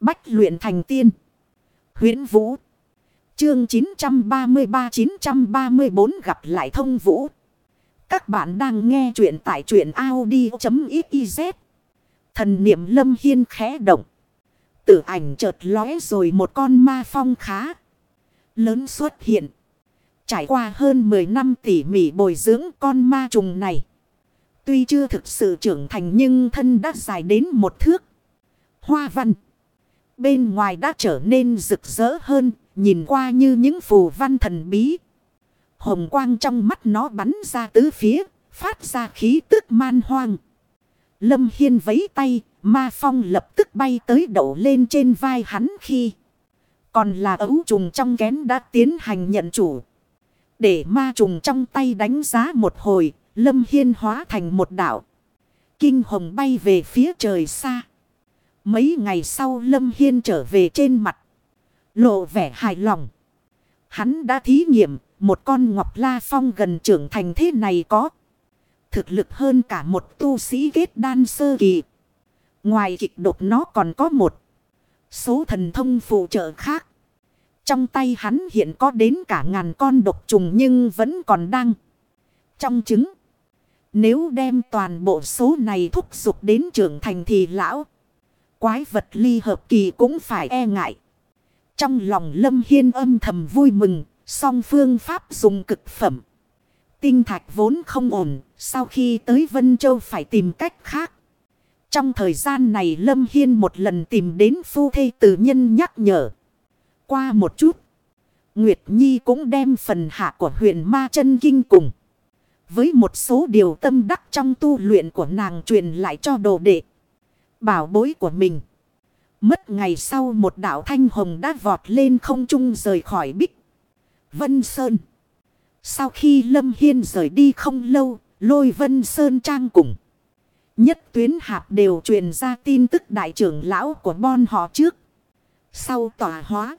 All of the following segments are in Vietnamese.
Bách luyện thành tiên. huyễn Vũ. Chương 933-934 gặp lại thông vũ. Các bạn đang nghe truyện tại truyện Audi.xyz. Thần niệm lâm hiên khẽ động. Tử ảnh chợt lóe rồi một con ma phong khá. Lớn xuất hiện. Trải qua hơn 10 năm tỉ mỉ bồi dưỡng con ma trùng này. Tuy chưa thực sự trưởng thành nhưng thân đã dài đến một thước. Hoa văn. Bên ngoài đã trở nên rực rỡ hơn. Nhìn qua như những phù văn thần bí. Hồng quang trong mắt nó bắn ra tứ phía. Phát ra khí tức man hoang. Lâm Hiên vấy tay. Ma phong lập tức bay tới đậu lên trên vai hắn khi. Còn là ấu trùng trong kén đã tiến hành nhận chủ. Để ma trùng trong tay đánh giá một hồi. Lâm Hiên hóa thành một đảo. Kinh hồng bay về phía trời xa. Mấy ngày sau Lâm Hiên trở về trên mặt. Lộ vẻ hài lòng. Hắn đã thí nghiệm, một con ngọc la phong gần trưởng thành thế này có. Thực lực hơn cả một tu sĩ kết đan sơ kỳ. Ngoài kịch độc nó còn có một số thần thông phụ trợ khác. Trong tay hắn hiện có đến cả ngàn con độc trùng nhưng vẫn còn đang trong trứng. Nếu đem toàn bộ số này thúc giục đến trưởng thành thì lão quái vật ly hợp kỳ cũng phải e ngại. Trong lòng Lâm Hiên âm thầm vui mừng, song phương pháp dùng cực phẩm. Tinh thạch vốn không ổn, sau khi tới Vân Châu phải tìm cách khác. Trong thời gian này Lâm Hiên một lần tìm đến phu thê tử nhân nhắc nhở. Qua một chút, Nguyệt Nhi cũng đem phần hạ của huyền Ma chân Kinh cùng. Với một số điều tâm đắc trong tu luyện của nàng truyền lại cho đồ đệ bảo bối của mình. Mất ngày sau một đạo thanh hồng đã vọt lên không trung rời khỏi bích. Vân Sơn. Sau khi Lâm Hiên rời đi không lâu, lôi Vân Sơn trang cùng. Nhất tuyến hạp đều truyền ra tin tức đại trưởng lão của bon họ trước. Sau tòa hóa.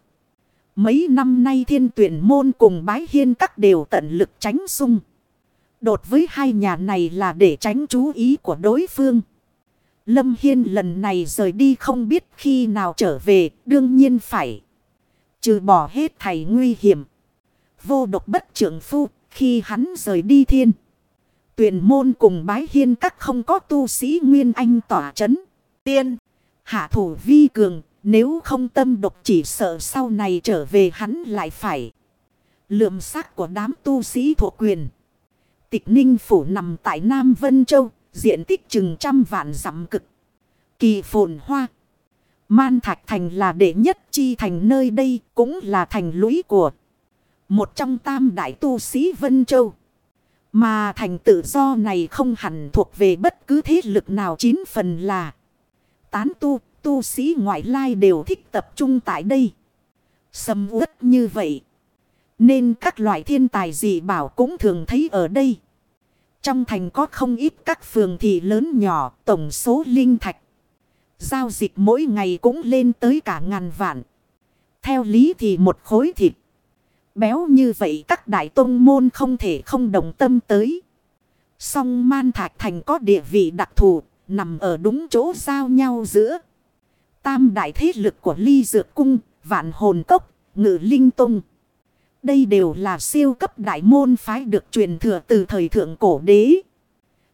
Mấy năm nay thiên tuyển môn cùng bái hiên các đều tận lực tránh sung. Đột với hai nhà này là để tránh chú ý của đối phương. Lâm Hiên lần này rời đi không biết khi nào trở về, đương nhiên phải. Trừ bỏ hết thầy nguy hiểm. Vô độc bất trưởng phu, khi hắn rời đi thiên. Tuyển môn cùng bái hiên các không có tu sĩ Nguyên Anh tỏa chấn. Tiên, hạ thủ vi cường, nếu không tâm độc chỉ sợ sau này trở về hắn lại phải. Lượm sắc của đám tu sĩ thuộc quyền. Tịch ninh phủ nằm tại Nam Vân Châu. Diện tích chừng trăm vạn dặm cực. Kỳ phồn hoa. Man Thạch Thành là đệ nhất chi thành nơi đây cũng là thành lũy của một trong tam đại tu sĩ Vân Châu. Mà thành tự do này không hẳn thuộc về bất cứ thế lực nào chín phần là tán tu, tu sĩ ngoại lai đều thích tập trung tại đây. Sầm uất như vậy. Nên các loại thiên tài dị bảo cũng thường thấy ở đây. Trong thành có không ít các phường thị lớn nhỏ, tổng số linh thạch. Giao dịch mỗi ngày cũng lên tới cả ngàn vạn. Theo lý thì một khối thịt. Béo như vậy các đại tông môn không thể không đồng tâm tới. Song man thạch thành có địa vị đặc thù, nằm ở đúng chỗ giao nhau giữa. Tam đại thế lực của ly dược cung, vạn hồn cốc, ngự linh tông. Đây đều là siêu cấp đại môn phái được truyền thừa từ thời thượng cổ đế.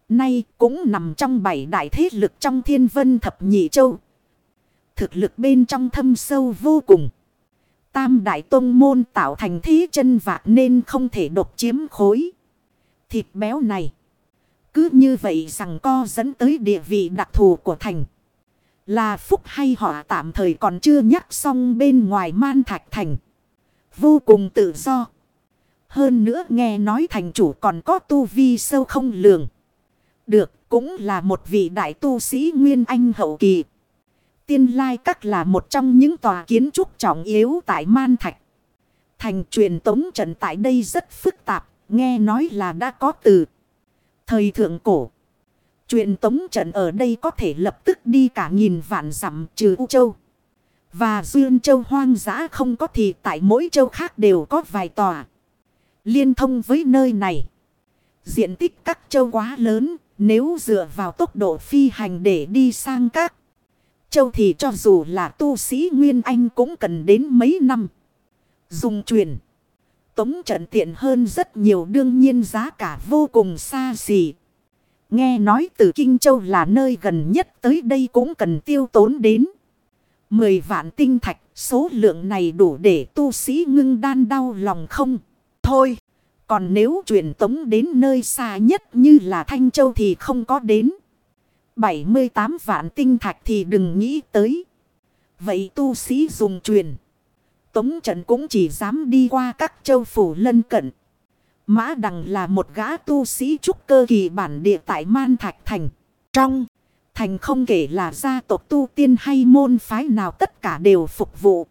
Nay cũng nằm trong bảy đại thế lực trong thiên vân thập nhị châu. Thực lực bên trong thâm sâu vô cùng. Tam đại tông môn tạo thành thế chân vạc nên không thể độc chiếm khối. Thịt béo này. Cứ như vậy rằng co dẫn tới địa vị đặc thù của thành. Là phúc hay họ tạm thời còn chưa nhắc xong bên ngoài man thạch thành vô cùng tự do. Hơn nữa nghe nói thành chủ còn có tu vi sâu không lường. Được, cũng là một vị đại tu sĩ Nguyên Anh hậu kỳ. Tiên lai các là một trong những tòa kiến trúc trọng yếu tại Man Thạch. Thành truyền tống trận tại đây rất phức tạp, nghe nói là đã có từ thời thượng cổ. Truyền tống trận ở đây có thể lập tức đi cả nghìn vạn dặm trừ U Châu. Và duyên châu hoang dã không có thì tại mỗi châu khác đều có vài tòa. Liên thông với nơi này. Diện tích các châu quá lớn. Nếu dựa vào tốc độ phi hành để đi sang các châu thì cho dù là tu sĩ Nguyên Anh cũng cần đến mấy năm. Dùng truyền. Tống trận tiện hơn rất nhiều, đương nhiên giá cả vô cùng xa xỉ. Nghe nói từ Kinh Châu là nơi gần nhất tới đây cũng cần tiêu tốn đến. 10 vạn tinh thạch, số lượng này đủ để tu sĩ ngưng đan đau lòng không? Thôi, còn nếu truyền tống đến nơi xa nhất như là Thanh Châu thì không có đến. 78 vạn tinh thạch thì đừng nghĩ tới. Vậy tu sĩ dùng truyền. Tống trận cũng chỉ dám đi qua các châu phủ lân cận. Mã Đằng là một gã tu sĩ trúc cơ kỳ bản địa tại Man Thạch Thành. Trong thành không kể là gia tộc tu tiên hay môn phái nào tất cả đều phục vụ.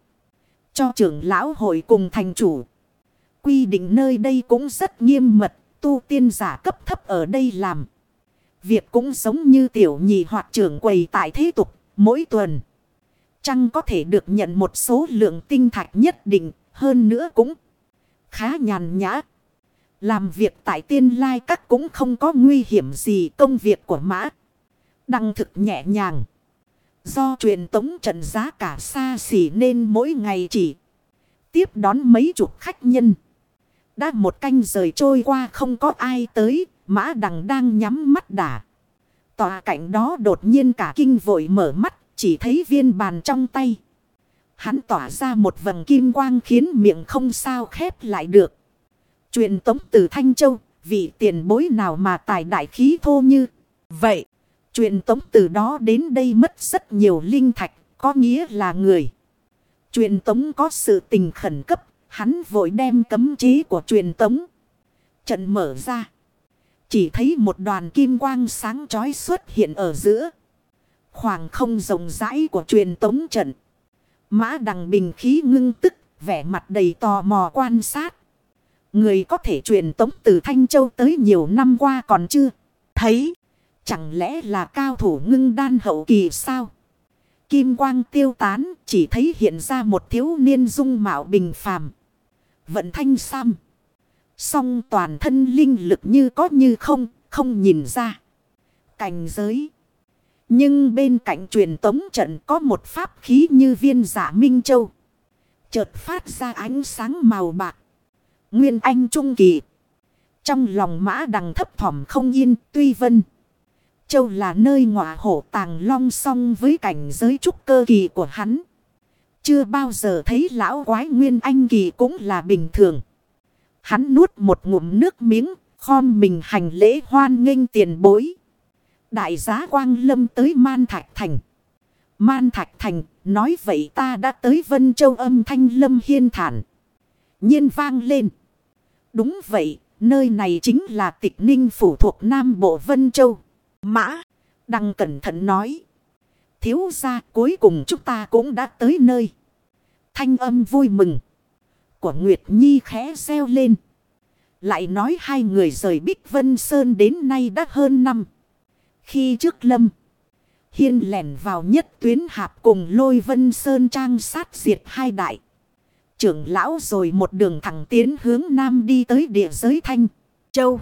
Cho trưởng lão hội cùng thành chủ. Quy định nơi đây cũng rất nghiêm mật. Tu tiên giả cấp thấp ở đây làm. Việc cũng giống như tiểu nhị hoặc trưởng quầy tại thế tục, mỗi tuần. Chăng có thể được nhận một số lượng tinh thạch nhất định, hơn nữa cũng khá nhàn nhã. Làm việc tại tiên lai các cũng không có nguy hiểm gì công việc của mã. Đăng thực nhẹ nhàng. Do truyền tống trận giá cả xa xỉ nên mỗi ngày chỉ tiếp đón mấy chục khách nhân. Đã một canh rời trôi qua không có ai tới, mã đằng đang nhắm mắt đả. Tòa cảnh đó đột nhiên cả kinh vội mở mắt, chỉ thấy viên bàn trong tay. Hắn tỏa ra một vầng kim quang khiến miệng không sao khép lại được. Truyền tống từ Thanh Châu, vị tiền bối nào mà tài đại khí thô như vậy. Truyền tống từ đó đến đây mất rất nhiều linh thạch, có nghĩa là người. Truyền tống có sự tình khẩn cấp, hắn vội đem cấm chế của truyền tống. Trận mở ra. Chỉ thấy một đoàn kim quang sáng chói xuất hiện ở giữa. Khoảng không rộng rãi của truyền tống trận. Mã đằng bình khí ngưng tức, vẻ mặt đầy tò mò quan sát. Người có thể truyền tống từ Thanh Châu tới nhiều năm qua còn chưa thấy. Chẳng lẽ là cao thủ ngưng đan hậu kỳ sao? Kim quang tiêu tán chỉ thấy hiện ra một thiếu niên dung mạo bình phàm. Vận thanh sam. Song toàn thân linh lực như có như không, không nhìn ra. Cảnh giới. Nhưng bên cạnh truyền tống trận có một pháp khí như viên giả Minh Châu. Chợt phát ra ánh sáng màu bạc. Nguyên Anh Trung Kỳ. Trong lòng mã đằng thấp thỏm không yên tuy vân. Châu là nơi ngọa hổ tàng long song với cảnh giới trúc cơ kỳ của hắn. Chưa bao giờ thấy lão quái Nguyên Anh Kỳ cũng là bình thường. Hắn nuốt một ngụm nước miếng, khom mình hành lễ hoan nghênh tiền bối. Đại giá Quang Lâm tới Man Thạch Thành. Man Thạch Thành, nói vậy ta đã tới Vân Châu âm thanh Lâm Hiên thản. nhiên vang lên. Đúng vậy, nơi này chính là tịch ninh phủ thuộc Nam Bộ Vân Châu. Mã, Đăng cẩn thận nói. Thiếu ra cuối cùng chúng ta cũng đã tới nơi. Thanh âm vui mừng. Của Nguyệt Nhi khẽ reo lên. Lại nói hai người rời Bích Vân Sơn đến nay đã hơn năm. Khi trước lâm. Hiên lẻn vào nhất tuyến hạp cùng lôi Vân Sơn trang sát diệt hai đại. Trưởng lão rồi một đường thẳng tiến hướng nam đi tới địa giới Thanh Châu.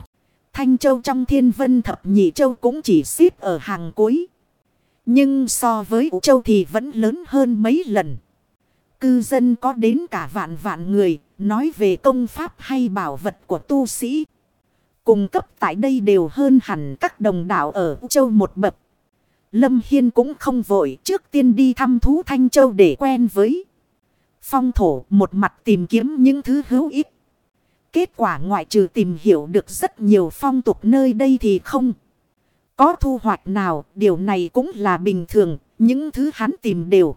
Thanh Châu trong thiên vân thập nhị châu cũng chỉ xếp ở hàng cuối. Nhưng so với Ú Châu thì vẫn lớn hơn mấy lần. Cư dân có đến cả vạn vạn người, nói về công pháp hay bảo vật của tu sĩ. Cung cấp tại đây đều hơn hẳn các đồng đạo ở Ú Châu một bậc. Lâm Hiên cũng không vội trước tiên đi thăm thú Thanh Châu để quen với. Phong thổ một mặt tìm kiếm những thứ hữu ích. Kết quả ngoại trừ tìm hiểu được rất nhiều phong tục nơi đây thì không. Có thu hoạch nào, điều này cũng là bình thường, những thứ hắn tìm đều.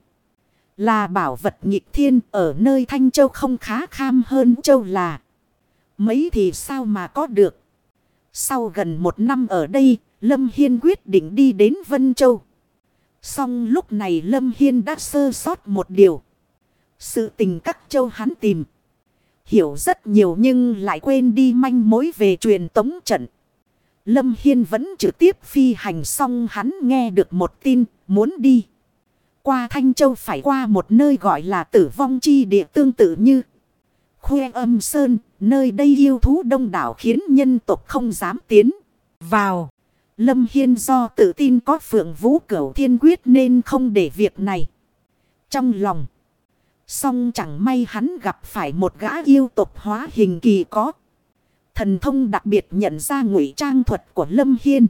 Là bảo vật nghịch thiên ở nơi Thanh Châu không khá kham hơn Châu là. Mấy thì sao mà có được. Sau gần một năm ở đây, Lâm Hiên quyết định đi đến Vân Châu. Xong lúc này Lâm Hiên đã sơ sót một điều. Sự tình các châu hắn tìm. Hiểu rất nhiều nhưng lại quên đi manh mối về truyền tống trận. Lâm Hiên vẫn trực tiếp phi hành xong hắn nghe được một tin muốn đi. Qua Thanh Châu phải qua một nơi gọi là tử vong chi địa tương tự như. Khuê âm sơn, nơi đây yêu thú đông đảo khiến nhân tộc không dám tiến vào. Lâm Hiên do tự tin có phượng vũ cửu thiên quyết nên không để việc này. Trong lòng. Xong chẳng may hắn gặp phải một gã yêu tục hóa hình kỳ có. Thần thông đặc biệt nhận ra ngụy trang thuật của Lâm Hiên.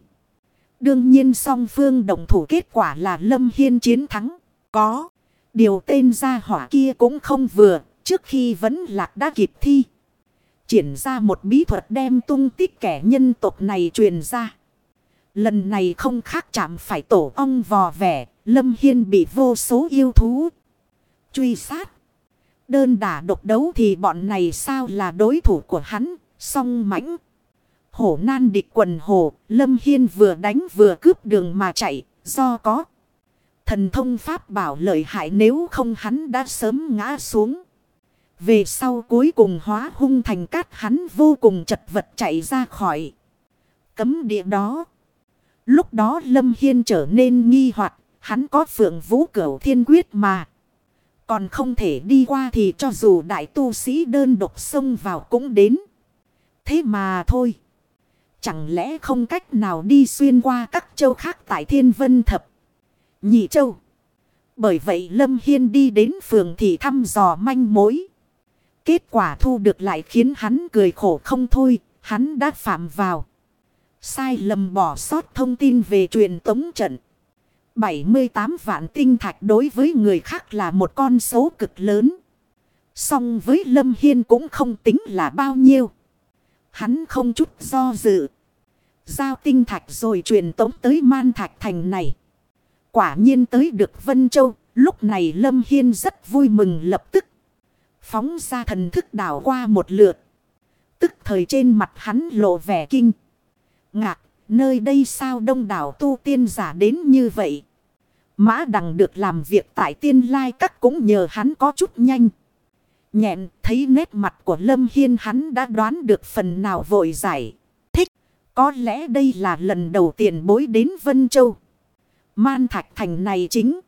Đương nhiên song phương đồng thủ kết quả là Lâm Hiên chiến thắng. Có. Điều tên gia hỏa kia cũng không vừa. Trước khi vẫn lạc đã kịp thi. Triển ra một bí thuật đem tung tích kẻ nhân tộc này truyền ra. Lần này không khác chạm phải tổ ong vò vẻ. Lâm Hiên bị vô số yêu thú. Truy sát. Đơn đả độc đấu thì bọn này sao là đối thủ của hắn. Song mãnh. Hổ nan địch quần hổ Lâm Hiên vừa đánh vừa cướp đường mà chạy. Do có. Thần thông pháp bảo lợi hại nếu không hắn đã sớm ngã xuống. Về sau cuối cùng hóa hung thành cát hắn vô cùng chật vật chạy ra khỏi. Cấm địa đó. Lúc đó Lâm Hiên trở nên nghi hoặc, Hắn có phượng vũ cửu thiên quyết mà. Còn không thể đi qua thì cho dù đại tu sĩ đơn độc xông vào cũng đến. Thế mà thôi. Chẳng lẽ không cách nào đi xuyên qua các châu khác tại thiên vân thập. Nhị châu. Bởi vậy Lâm Hiên đi đến phường thì thăm dò manh mối. Kết quả thu được lại khiến hắn cười khổ không thôi. Hắn đã phạm vào. Sai lầm bỏ sót thông tin về truyền tống trận. 78 vạn tinh thạch đối với người khác là một con số cực lớn. Song với Lâm Hiên cũng không tính là bao nhiêu. Hắn không chút do dự. Giao tinh thạch rồi truyền tống tới man thạch thành này. Quả nhiên tới được Vân Châu. Lúc này Lâm Hiên rất vui mừng lập tức. Phóng ra thần thức đảo qua một lượt. Tức thời trên mặt hắn lộ vẻ kinh. Ngạc, nơi đây sao đông đảo tu tiên giả đến như vậy? Mã đằng được làm việc tại tiên lai các cũng nhờ hắn có chút nhanh. Nhẹn thấy nét mặt của Lâm Hiên hắn đã đoán được phần nào vội giải. Thích, có lẽ đây là lần đầu tiền bối đến Vân Châu. Man Thạch Thành này chính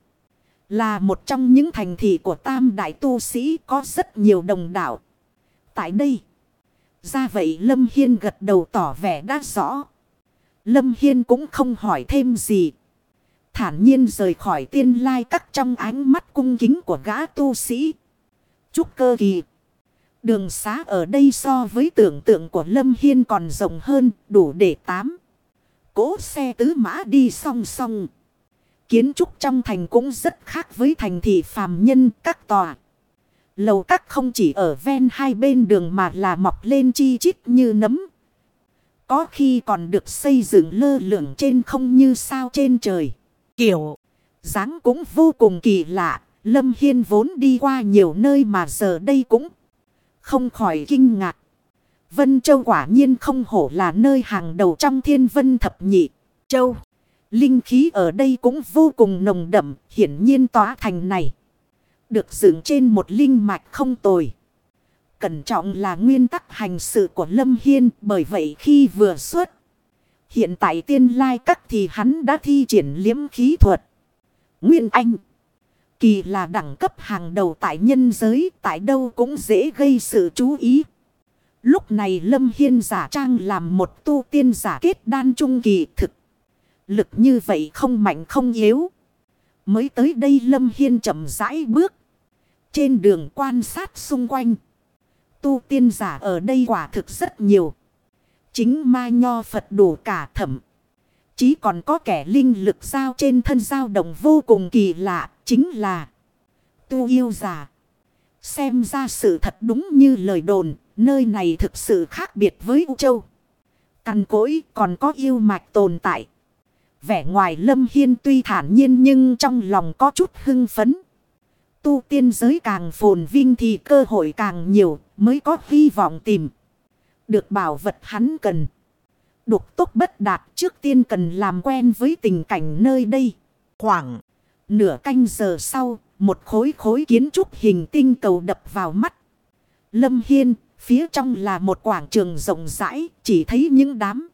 là một trong những thành thị của tam đại tu sĩ có rất nhiều đồng đảo. Tại đây, ra vậy Lâm Hiên gật đầu tỏ vẻ đã rõ. Lâm Hiên cũng không hỏi thêm gì. Thản nhiên rời khỏi tiên lai các trong ánh mắt cung kính của gã tu sĩ. Chúc cơ kỳ. Đường xá ở đây so với tưởng tượng của Lâm Hiên còn rộng hơn, đủ để tám. Cố xe tứ mã đi song song. Kiến trúc trong thành cũng rất khác với thành thị phàm nhân, các tòa. Lầu các không chỉ ở ven hai bên đường mà là mọc lên chi chít như nấm. Có khi còn được xây dựng lơ lửng trên không như sao trên trời. Kiểu, dáng cũng vô cùng kỳ lạ. Lâm Hiên vốn đi qua nhiều nơi mà giờ đây cũng không khỏi kinh ngạc. Vân Châu quả nhiên không hổ là nơi hàng đầu trong thiên vân thập nhị. Châu, linh khí ở đây cũng vô cùng nồng đậm, hiển nhiên tỏa thành này. Được dựng trên một linh mạch không tồi. Cẩn trọng là nguyên tắc hành sự của Lâm Hiên bởi vậy khi vừa xuất. Hiện tại tiên lai các thì hắn đã thi triển liếm khí thuật. Nguyên Anh. Kỳ là đẳng cấp hàng đầu tại nhân giới, tại đâu cũng dễ gây sự chú ý. Lúc này Lâm Hiên giả trang làm một tu tiên giả kết đan trung kỳ thực. Lực như vậy không mạnh không yếu. Mới tới đây Lâm Hiên chậm rãi bước. Trên đường quan sát xung quanh. Tu tiên giả ở đây quả thực rất nhiều. Chính ma nho Phật đủ cả thẩm. Chỉ còn có kẻ linh lực sao trên thân dao động vô cùng kỳ lạ. Chính là tu yêu giả. Xem ra sự thật đúng như lời đồn. Nơi này thực sự khác biệt với U Châu. Cằn cỗi còn có yêu mạch tồn tại. Vẻ ngoài lâm hiên tuy thản nhiên nhưng trong lòng có chút hưng phấn. Tu tiên giới càng phồn vinh thì cơ hội càng nhiều, mới có hy vọng tìm. Được bảo vật hắn cần. Đục tốt bất đạt trước tiên cần làm quen với tình cảnh nơi đây. Khoảng nửa canh giờ sau, một khối khối kiến trúc hình tinh cầu đập vào mắt. Lâm Hiên, phía trong là một quảng trường rộng rãi, chỉ thấy những đám.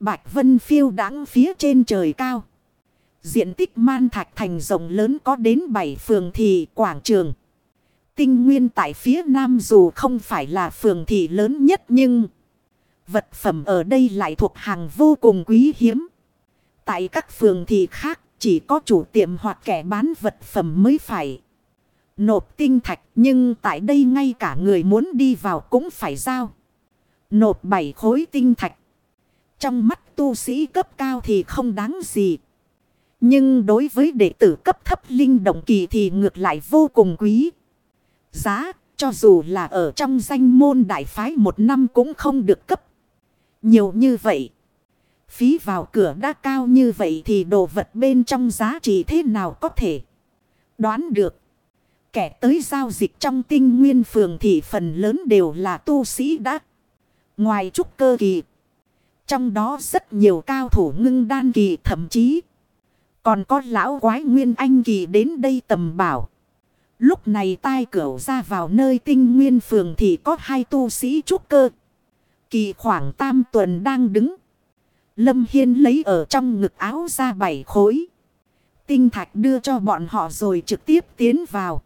Bạch vân phiêu đáng phía trên trời cao. Diện tích man thạch thành rộng lớn có đến 7 phường thị quảng trường. Tinh nguyên tại phía nam dù không phải là phường thị lớn nhất nhưng vật phẩm ở đây lại thuộc hàng vô cùng quý hiếm. Tại các phường thị khác, chỉ có chủ tiệm hoặc kẻ bán vật phẩm mới phải nộp tinh thạch. Nhưng tại đây ngay cả người muốn đi vào cũng phải giao. Nộp bảy khối tinh thạch. Trong mắt tu sĩ cấp cao thì không đáng gì. Nhưng đối với đệ tử cấp thấp linh động kỳ thì ngược lại vô cùng quý. Giá, cho dù là ở trong danh môn đại phái một năm cũng không được cấp. Nhiều như vậy. Phí vào cửa đã cao như vậy thì đồ vật bên trong giá trị thế nào có thể đoán được. Kẻ tới giao dịch trong tinh nguyên phường thì phần lớn đều là tu sĩ đã. Ngoài trúc cơ kỳ. Trong đó rất nhiều cao thủ ngưng đan kỳ thậm chí. Còn có lão quái nguyên anh kỳ đến đây tầm bảo. Lúc này tai cửa ra vào nơi tinh nguyên phường thì có hai tu sĩ trúc cơ. Kỳ khoảng tam tuần đang đứng. Lâm Hiên lấy ở trong ngực áo ra bảy khối. Tinh thạch đưa cho bọn họ rồi trực tiếp tiến vào.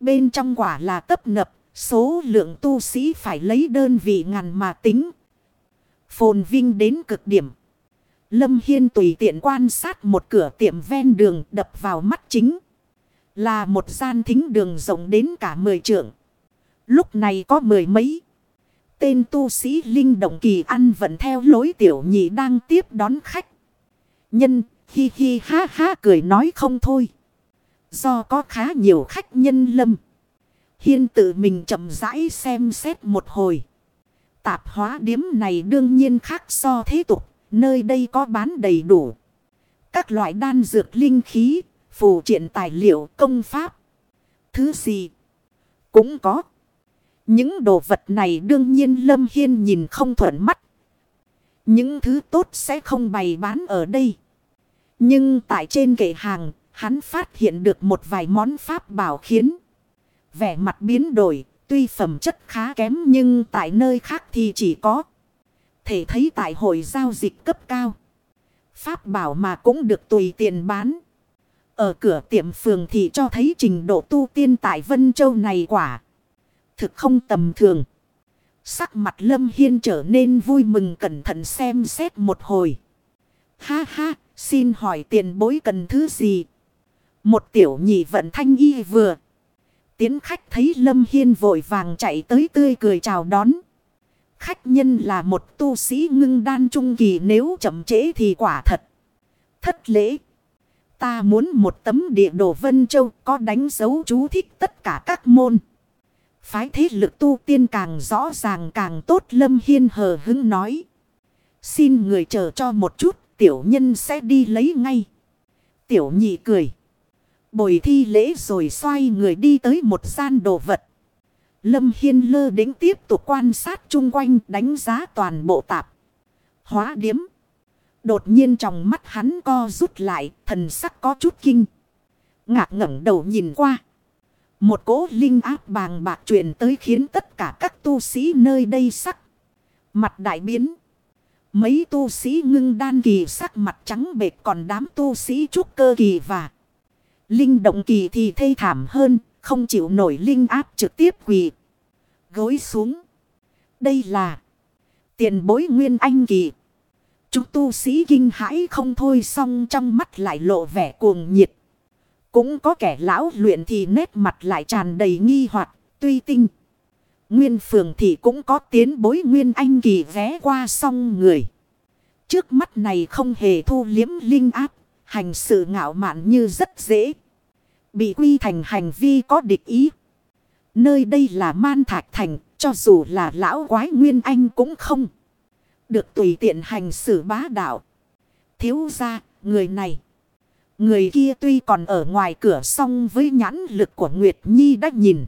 Bên trong quả là tấp nập, số lượng tu sĩ phải lấy đơn vị ngàn mà tính. Phồn vinh đến cực điểm. Lâm Hiên tùy tiện quan sát một cửa tiệm ven đường đập vào mắt chính. Là một gian thính đường rộng đến cả mười trượng. Lúc này có mười mấy. Tên tu sĩ Linh Động Kỳ ăn vẫn theo lối tiểu nhị đang tiếp đón khách. Nhân, hi hi ha ha cười nói không thôi. Do có khá nhiều khách nhân lâm. Hiên tự mình chậm rãi xem xét một hồi. Tạp hóa điếm này đương nhiên khác so thế tục. Nơi đây có bán đầy đủ. Các loại đan dược linh khí, phù triện tài liệu, công pháp. Thứ gì cũng có. Những đồ vật này đương nhiên Lâm Hiên nhìn không thuận mắt. Những thứ tốt sẽ không bày bán ở đây. Nhưng tại trên kệ hàng, hắn phát hiện được một vài món pháp bảo khiến vẻ mặt biến đổi. Tuy phẩm chất khá kém nhưng tại nơi khác thì chỉ có thể thấy tại hội giao dịch cấp cao. Pháp bảo mà cũng được tùy tiền bán. Ở cửa tiệm phường thì cho thấy trình độ tu tiên tại Vân Châu này quả. Thực không tầm thường. Sắc mặt Lâm Hiên trở nên vui mừng cẩn thận xem xét một hồi. Ha ha, xin hỏi tiền bối cần thứ gì? Một tiểu nhị vận thanh y vừa. Tiến khách thấy Lâm Hiên vội vàng chạy tới tươi cười chào đón. Khách nhân là một tu sĩ ngưng đan trung kỳ nếu chậm trễ thì quả thật. Thất lễ. Ta muốn một tấm địa đồ Vân Châu có đánh dấu chú thích tất cả các môn. Phái thế lực tu tiên càng rõ ràng càng tốt, Lâm Hiên hờ hứng nói. Xin người chờ cho một chút, tiểu nhân sẽ đi lấy ngay. Tiểu nhị cười. Bồi thi lễ rồi xoay người đi tới một gian đồ vật. Lâm Hiên lơ đến tiếp tục quan sát chung quanh, đánh giá toàn bộ tạp. Hóa điếm. Đột nhiên trong mắt hắn co rút lại, thần sắc có chút kinh. Ngạc ngẩng đầu nhìn qua. Một cỗ linh áp bàng bạc truyền tới khiến tất cả các tu sĩ nơi đây sắc. Mặt đại biến. Mấy tu sĩ ngưng đan kỳ sắc mặt trắng bệt còn đám tu sĩ trúc cơ kỳ và linh động kỳ thì thê thảm hơn, không chịu nổi linh áp trực tiếp quỳ. Gối xuống. Đây là tiền bối nguyên anh kỳ. Chúng tu sĩ kinh hãi không thôi xong trong mắt lại lộ vẻ cuồng nhiệt. Cũng có kẻ lão luyện thì nét mặt lại tràn đầy nghi hoặc tuy tinh. Nguyên phường thì cũng có tiến bối nguyên anh kỳ ghé qua song người. Trước mắt này không hề thu liếm linh áp, hành sự ngạo mạn như rất dễ. Bị quy thành hành vi có địch ý. Nơi đây là man thạch thành, cho dù là lão quái nguyên anh cũng không. Được tùy tiện hành xử bá đạo. Thiếu ra, người này. Người kia tuy còn ở ngoài cửa song với nhãn lực của Nguyệt Nhi đã nhìn.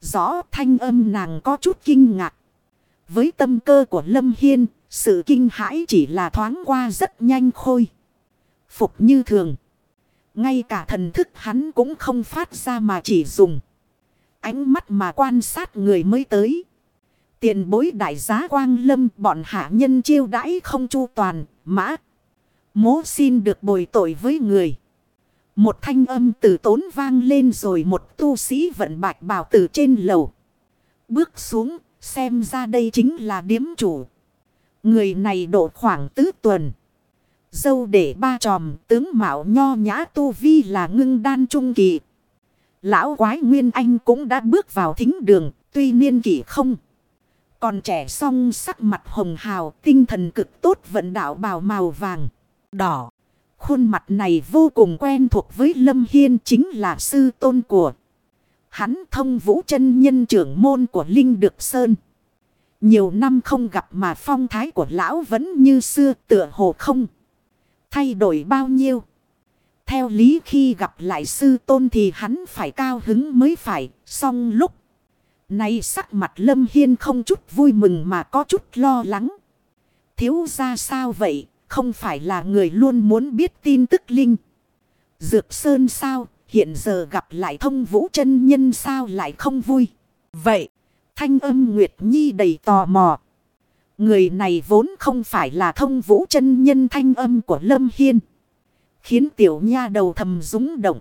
Rõ thanh âm nàng có chút kinh ngạc. Với tâm cơ của Lâm Hiên, sự kinh hãi chỉ là thoáng qua rất nhanh khôi. Phục như thường. Ngay cả thần thức hắn cũng không phát ra mà chỉ dùng. Ánh mắt mà quan sát người mới tới. Tiền bối đại giá quang lâm bọn hạ nhân chiêu đãi không chu toàn, mã. Mố xin được bồi tội với người. Một thanh âm từ tốn vang lên rồi một tu sĩ vận bạch bào từ trên lầu. Bước xuống, xem ra đây chính là điếm chủ. Người này độ khoảng tứ tuần. Dâu để ba tròm tướng mạo nho nhã tu vi là ngưng đan trung kỳ. Lão quái Nguyên Anh cũng đã bước vào thính đường, tuy niên kỷ không. Còn trẻ song sắc mặt hồng hào, tinh thần cực tốt vận đạo bào màu vàng, đỏ. Khuôn mặt này vô cùng quen thuộc với Lâm Hiên chính là sư tôn của. Hắn thông vũ chân nhân trưởng môn của Linh Được Sơn. Nhiều năm không gặp mà phong thái của lão vẫn như xưa tựa hồ không. Thay đổi bao nhiêu. Theo lý khi gặp lại sư tôn thì hắn phải cao hứng mới phải. Xong lúc nay sắc mặt Lâm Hiên không chút vui mừng mà có chút lo lắng. Thiếu ra sao vậy? Không phải là người luôn muốn biết tin tức linh. Dược Sơn sao? Hiện giờ gặp lại thông vũ chân nhân sao lại không vui? Vậy, thanh âm Nguyệt Nhi đầy tò mò. Người này vốn không phải là thông vũ chân nhân thanh âm của Lâm Hiên. Khiến tiểu nha đầu thầm rúng động.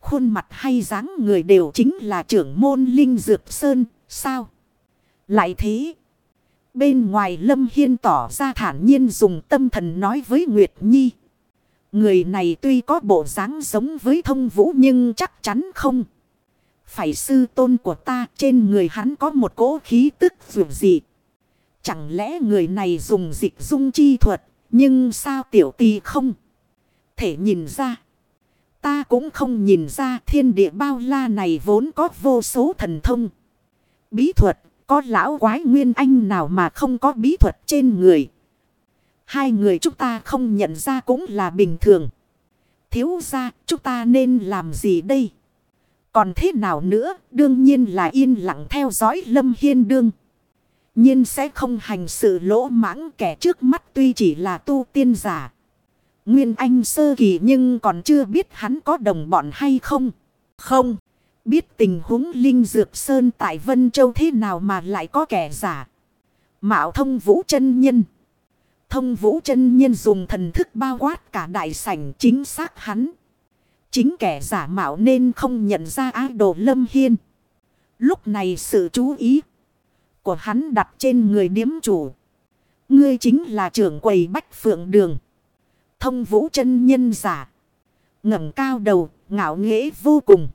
Khuôn mặt hay dáng người đều chính là trưởng môn Linh Dược Sơn, sao? Lại thế. Bên ngoài Lâm Hiên tỏ ra thản nhiên dùng tâm thần nói với Nguyệt Nhi. Người này tuy có bộ dáng giống với thông vũ nhưng chắc chắn không. Phải sư tôn của ta trên người hắn có một cỗ khí tức dù gì. Chẳng lẽ người này dùng dịch dung chi thuật nhưng sao tiểu tì không thể nhìn ra. Ta cũng không nhìn ra thiên địa bao la này vốn có vô số thần thông. Bí thuật, có lão quái nguyên anh nào mà không có bí thuật trên người. Hai người chúng ta không nhận ra cũng là bình thường. Thiếu ra, chúng ta nên làm gì đây? Còn thế nào nữa, đương nhiên là yên lặng theo dõi Lâm Hiên đương. nhiên sẽ không hành sự lỗ mãng kẻ trước mắt tuy chỉ là tu tiên giả. Nguyên Anh sơ kỳ nhưng còn chưa biết hắn có đồng bọn hay không. Không. Biết tình huống Linh Dược Sơn tại Vân Châu thế nào mà lại có kẻ giả. Mạo thông vũ chân nhân. Thông vũ chân nhân dùng thần thức bao quát cả đại sảnh chính xác hắn. Chính kẻ giả mạo nên không nhận ra ái đồ lâm hiên. Lúc này sự chú ý của hắn đặt trên người điếm chủ. Ngươi chính là trưởng quầy Bách Phượng Đường. Thông vũ chân nhân giả. ngẩng cao đầu, ngạo nghễ vô cùng.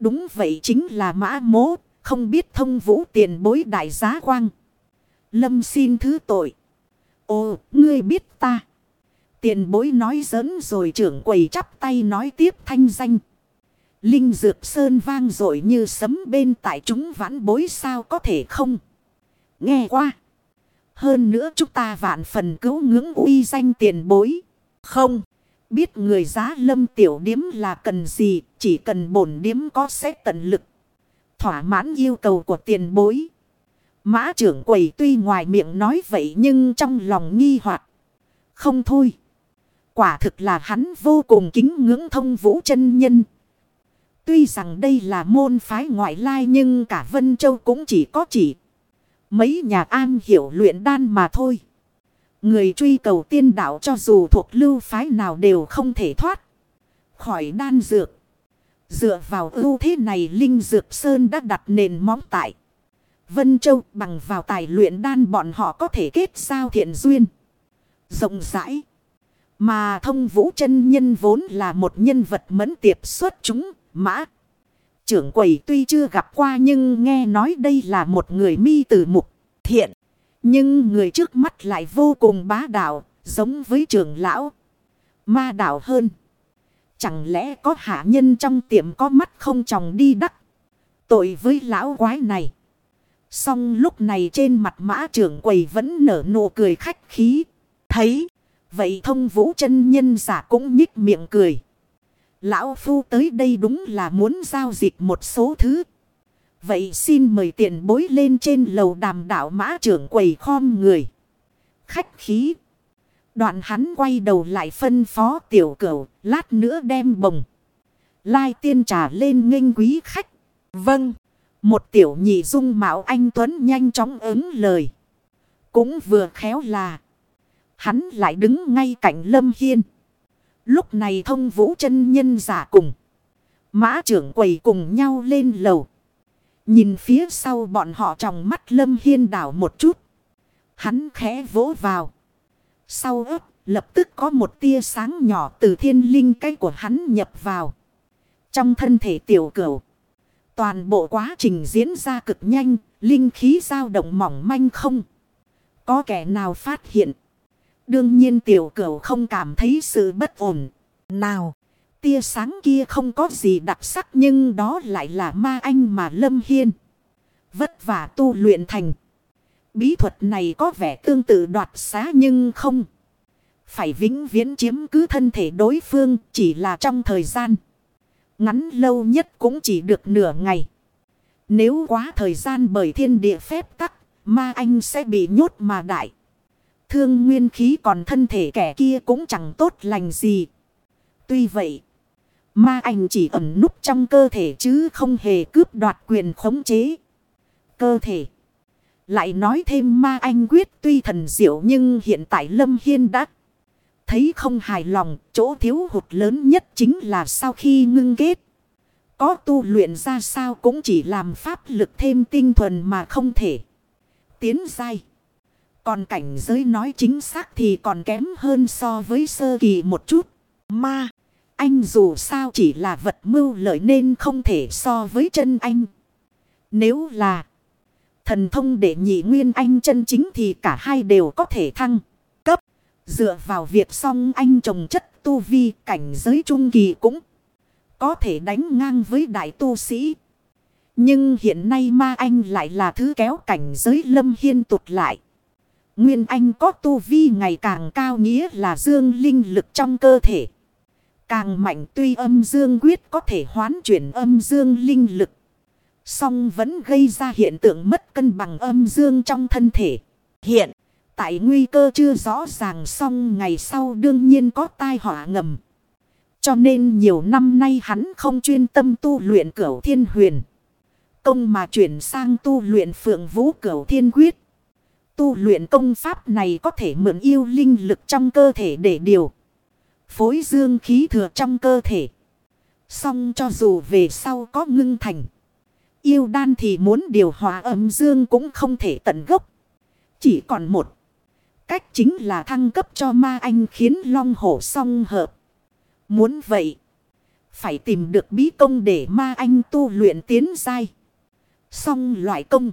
Đúng vậy chính là mã mố, không biết thông vũ tiền bối đại giá quang. Lâm xin thứ tội. Ồ, ngươi biết ta. Tiền bối nói giỡn rồi trưởng quầy chắp tay nói tiếp thanh danh. Linh dược sơn vang rồi như sấm bên tại chúng vãn bối sao có thể không. Nghe qua. Hơn nữa chúng ta vạn phần cứu ngưỡng uy danh tiền bối. Không. Biết người giá lâm tiểu điếm là cần gì. Chỉ cần bổn điếm có xét tận lực. Thỏa mãn yêu cầu của tiền bối. Mã trưởng quầy tuy ngoài miệng nói vậy nhưng trong lòng nghi hoặc Không thôi. Quả thực là hắn vô cùng kính ngưỡng thông vũ chân nhân. Tuy rằng đây là môn phái ngoại lai nhưng cả Vân Châu cũng chỉ có chỉ. Mấy nhà an hiểu luyện đan mà thôi. Người truy cầu tiên đạo cho dù thuộc lưu phái nào đều không thể thoát. Khỏi đan dược. Dựa vào ưu thế này Linh Dược Sơn đã đặt nền móng tại. Vân Châu bằng vào tài luyện đan bọn họ có thể kết giao thiện duyên. Rộng rãi. Mà thông vũ chân nhân vốn là một nhân vật mẫn tiệp xuất chúng, mã. Trưởng quầy tuy chưa gặp qua nhưng nghe nói đây là một người mi tử mục, thiện. Nhưng người trước mắt lại vô cùng bá đạo, giống với trưởng lão. Ma đạo hơn. Chẳng lẽ có hạ nhân trong tiệm có mắt không chồng đi đắc. Tội với lão quái này. Xong lúc này trên mặt mã trưởng quầy vẫn nở nụ cười khách khí. Thấy. Vậy thông vũ chân nhân giả cũng nhích miệng cười. Lão Phu tới đây đúng là muốn giao dịch một số thứ. Vậy xin mời tiền bối lên trên lầu đàm đạo mã trưởng quầy khom người. Khách khí. Đoạn hắn quay đầu lại phân phó tiểu cửu, lát nữa đem bồng. Lai tiên trà lên nghênh quý khách. Vâng. Một tiểu nhị dung mạo anh Tuấn nhanh chóng ứng lời. Cũng vừa khéo là. Hắn lại đứng ngay cạnh Lâm Hiên. Lúc này thông vũ chân nhân giả cùng. Mã trưởng quầy cùng nhau lên lầu. Nhìn phía sau bọn họ trong mắt Lâm Hiên đảo một chút. Hắn khẽ vỗ vào. Sau ớt lập tức có một tia sáng nhỏ từ thiên linh cái của hắn nhập vào. Trong thân thể tiểu cửu. Toàn bộ quá trình diễn ra cực nhanh, linh khí dao động mỏng manh không. Có kẻ nào phát hiện. Đương nhiên tiểu cửu không cảm thấy sự bất ổn. Nào, tia sáng kia không có gì đặc sắc nhưng đó lại là ma anh mà Lâm Hiên. Vất vả tu luyện thành. Bí thuật này có vẻ tương tự đoạt xá nhưng không. Phải vĩnh viễn chiếm cứ thân thể đối phương chỉ là trong thời gian. Ngắn lâu nhất cũng chỉ được nửa ngày. Nếu quá thời gian bởi thiên địa phép tắc, ma anh sẽ bị nhốt mà đại. Thương nguyên khí còn thân thể kẻ kia cũng chẳng tốt lành gì. Tuy vậy, ma anh chỉ ẩn núp trong cơ thể chứ không hề cướp đoạt quyền khống chế. Cơ thể. Lại nói thêm ma anh quyết tuy thần diệu nhưng hiện tại Lâm Hiên đã thấy không hài lòng. Chỗ thiếu hụt lớn nhất chính là sau khi ngưng kết. Có tu luyện ra sao cũng chỉ làm pháp lực thêm tinh thuần mà không thể tiến dai. Còn cảnh giới nói chính xác thì còn kém hơn so với sơ kỳ một chút. Ma, anh dù sao chỉ là vật mưu lợi nên không thể so với chân anh. Nếu là thần thông để nhị nguyên anh chân chính thì cả hai đều có thể thăng, cấp. Dựa vào việc song anh trồng chất tu vi cảnh giới trung kỳ cũng có thể đánh ngang với đại tu sĩ. Nhưng hiện nay ma anh lại là thứ kéo cảnh giới lâm hiên tụt lại. Nguyên anh có tu vi ngày càng cao nghĩa là dương linh lực trong cơ thể. Càng mạnh tuy âm dương quyết có thể hoán chuyển âm dương linh lực. Song vẫn gây ra hiện tượng mất cân bằng âm dương trong thân thể. Hiện, tại nguy cơ chưa rõ ràng song ngày sau đương nhiên có tai họa ngầm. Cho nên nhiều năm nay hắn không chuyên tâm tu luyện cửu thiên huyền. Công mà chuyển sang tu luyện phượng vũ cửu thiên quyết. Tu luyện công pháp này có thể mượn yêu linh lực trong cơ thể để điều. Phối dương khí thừa trong cơ thể. Xong cho dù về sau có ngưng thành. Yêu đan thì muốn điều hòa âm dương cũng không thể tận gốc. Chỉ còn một. Cách chính là thăng cấp cho ma anh khiến long hổ song hợp. Muốn vậy. Phải tìm được bí công để ma anh tu luyện tiến dai. Xong loại công.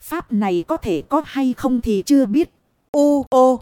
Pháp này có thể có hay không thì chưa biết. Ô ô.